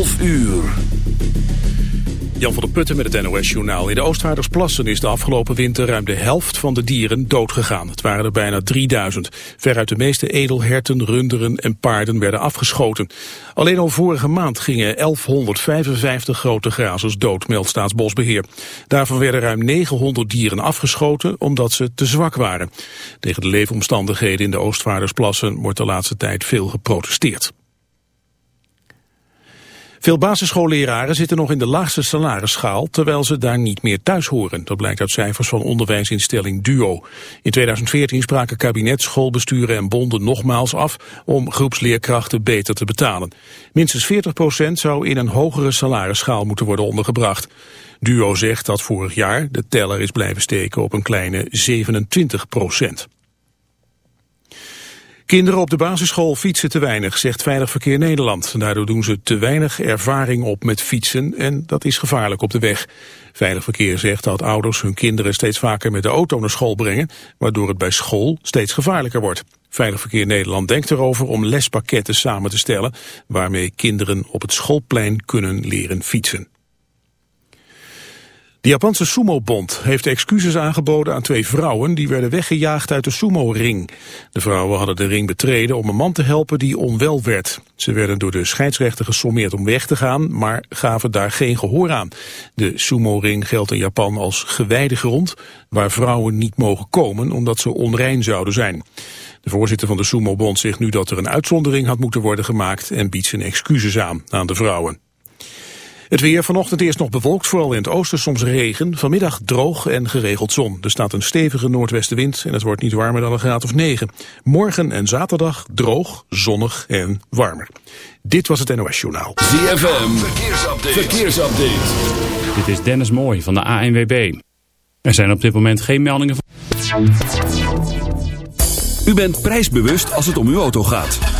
11 uur. Jan van der Putten met het NOS-journaal. In de Oostvaardersplassen is de afgelopen winter ruim de helft van de dieren doodgegaan. Het waren er bijna 3000. Veruit de meeste edelherten, runderen en paarden werden afgeschoten. Alleen al vorige maand gingen 1155 grote grazers dood, meldt Staatsbosbeheer. Daarvan werden ruim 900 dieren afgeschoten omdat ze te zwak waren. Tegen de leefomstandigheden in de Oostvaardersplassen wordt de laatste tijd veel geprotesteerd. Veel basisschoolleraren zitten nog in de laagste salarisschaal, terwijl ze daar niet meer thuis horen. Dat blijkt uit cijfers van onderwijsinstelling DUO. In 2014 spraken kabinet, schoolbesturen en bonden nogmaals af om groepsleerkrachten beter te betalen. Minstens 40% zou in een hogere salarisschaal moeten worden ondergebracht. DUO zegt dat vorig jaar de teller is blijven steken op een kleine 27 procent. Kinderen op de basisschool fietsen te weinig, zegt Veilig Verkeer Nederland. Daardoor doen ze te weinig ervaring op met fietsen en dat is gevaarlijk op de weg. Veilig Verkeer zegt dat ouders hun kinderen steeds vaker met de auto naar school brengen, waardoor het bij school steeds gevaarlijker wordt. Veilig Verkeer Nederland denkt erover om lespakketten samen te stellen, waarmee kinderen op het schoolplein kunnen leren fietsen. De Japanse Sumo-bond heeft excuses aangeboden aan twee vrouwen die werden weggejaagd uit de sumo-ring. De vrouwen hadden de ring betreden om een man te helpen die onwel werd. Ze werden door de scheidsrechter gesommeerd om weg te gaan, maar gaven daar geen gehoor aan. De sumo-ring geldt in Japan als gewijde grond, waar vrouwen niet mogen komen omdat ze onrein zouden zijn. De voorzitter van de Sumo-bond zegt nu dat er een uitzondering had moeten worden gemaakt en biedt zijn excuses aan aan de vrouwen. Het weer vanochtend eerst nog bewolkt, vooral in het oosten soms regen. Vanmiddag droog en geregeld zon. Er staat een stevige noordwestenwind en het wordt niet warmer dan een graad of 9. Morgen en zaterdag droog, zonnig en warmer. Dit was het NOS Journaal. ZFM, verkeersupdate. verkeersupdate. Dit is Dennis Mooij van de ANWB. Er zijn op dit moment geen meldingen van... U bent prijsbewust als het om uw auto gaat.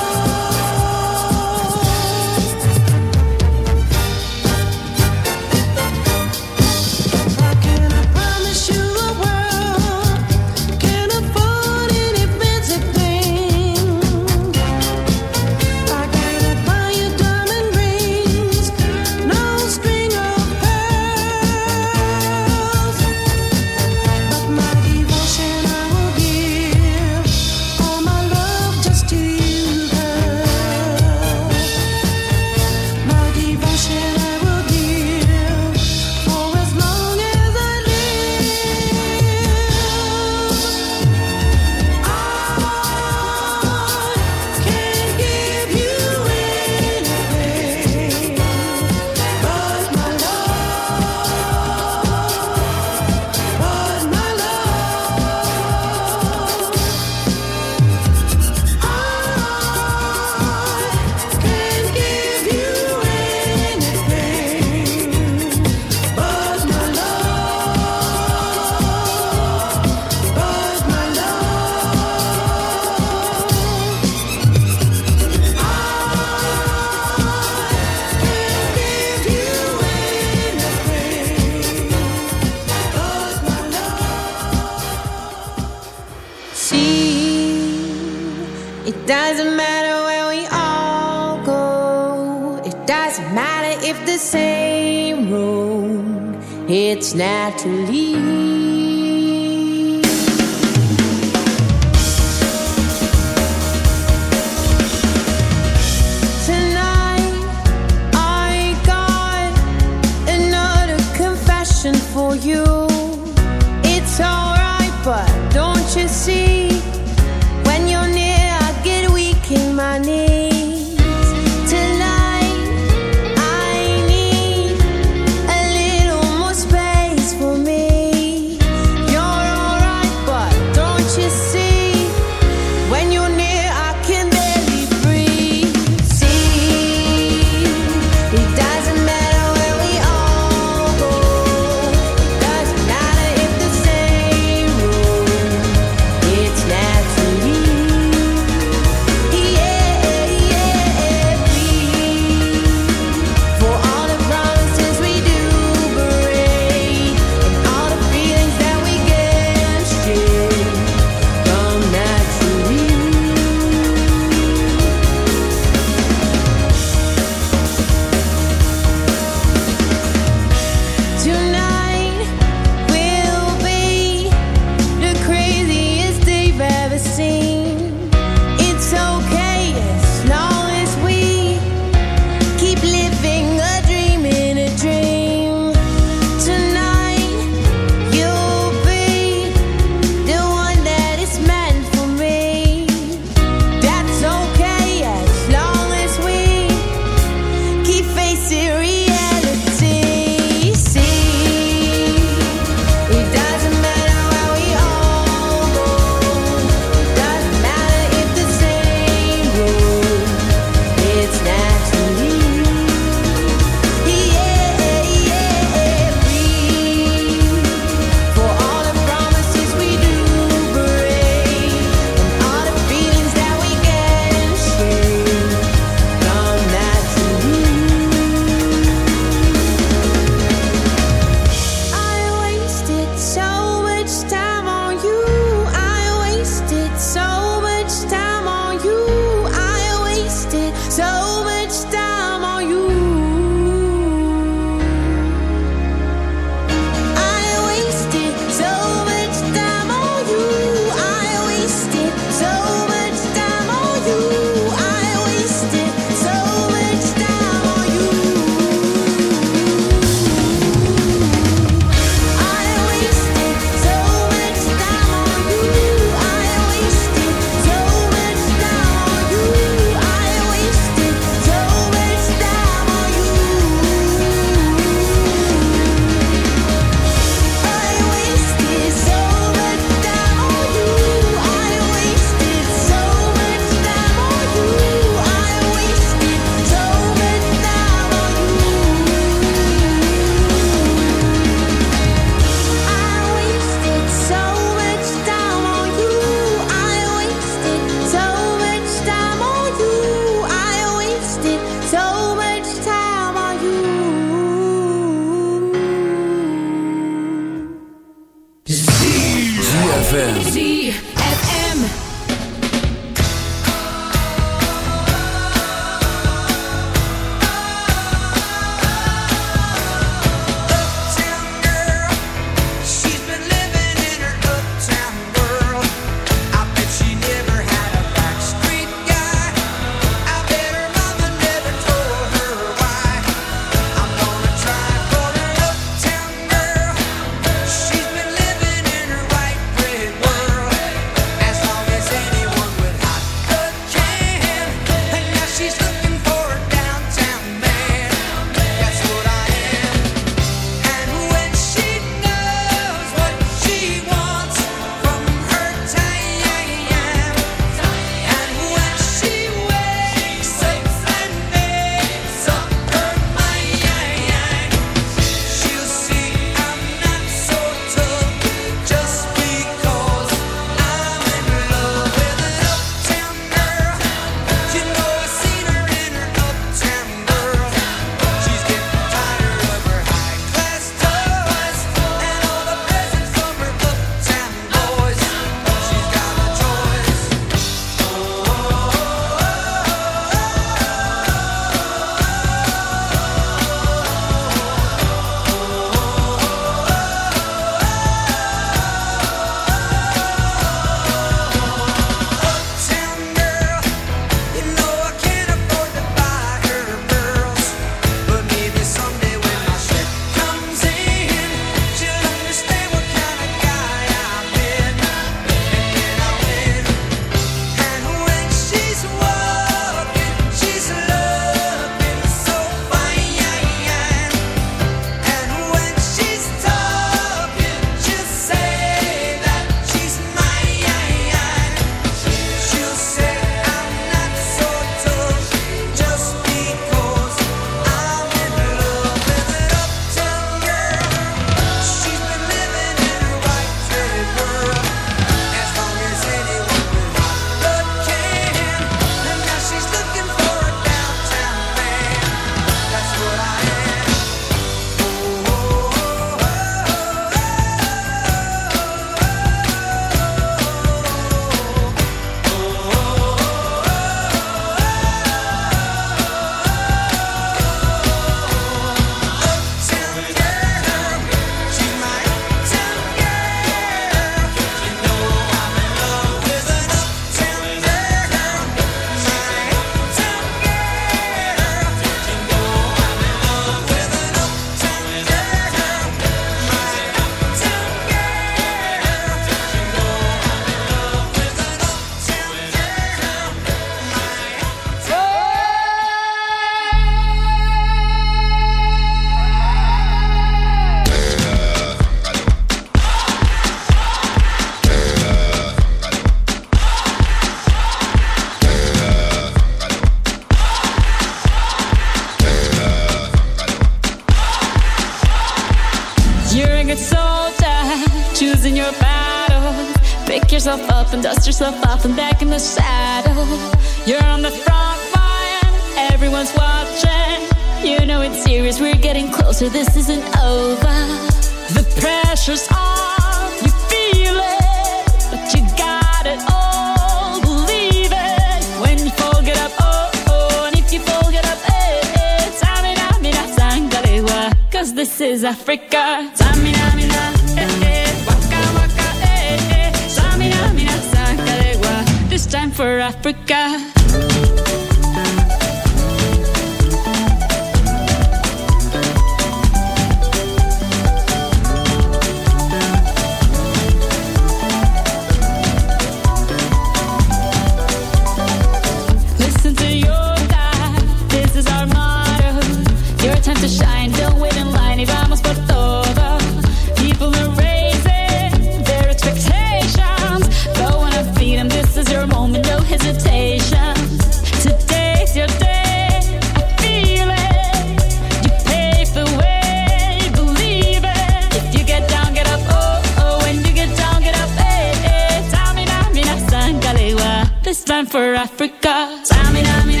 Tamina, mina,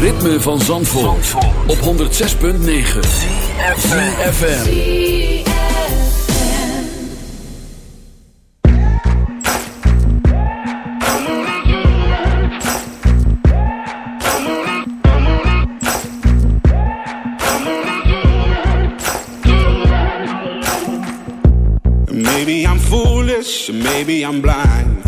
Ritme van Zandvoort, op 106.9 FM. Maybe I'm foolish, maybe I'm blind.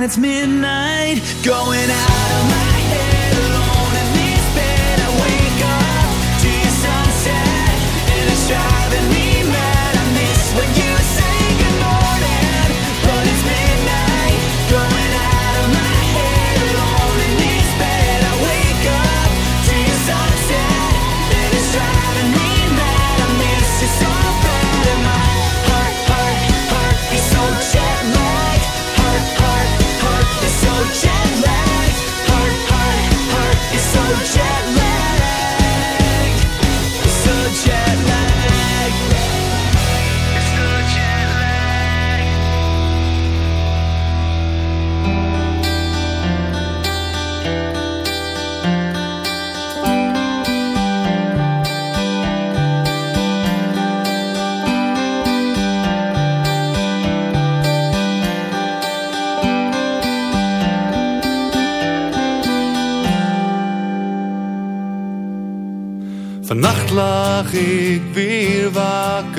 When it's midnight, going out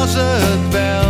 was het wel.